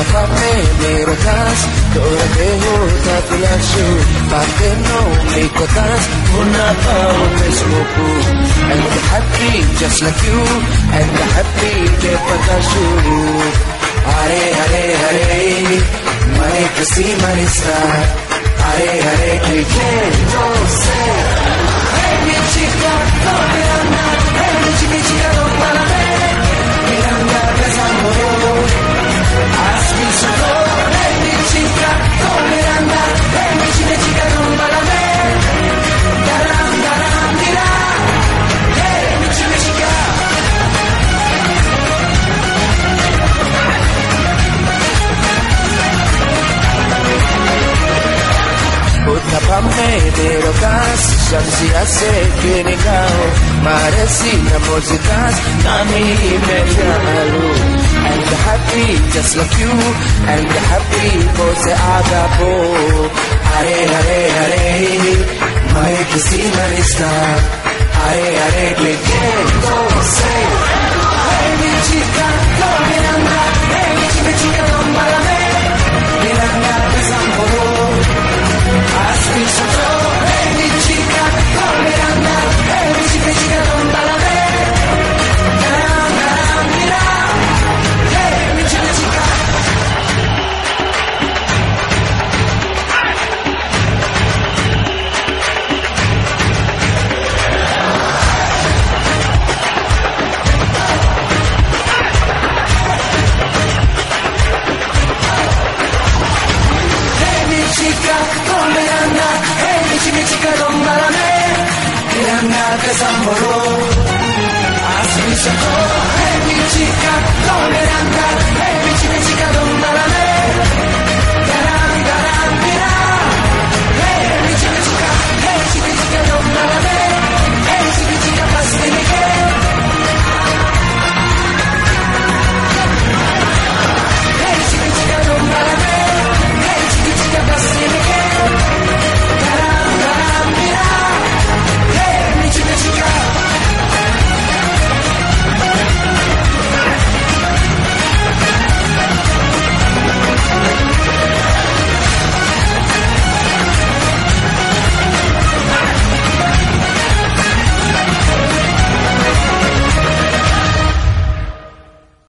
सपने And the happy just like you And the happy के पताशु हरे हरे हरे मने किसी मने सा Hare Hare I can't Tápame de rocas, ya se viene cao, parecía músicas, mami me regalo. And happy just like you, and happy for se other boy. Are, are, are, my kissing man is not. Are, are, click, go, say. 가던 바람에 그냥 나한테 선물로. 아슴 섞고 햇빛이 깎고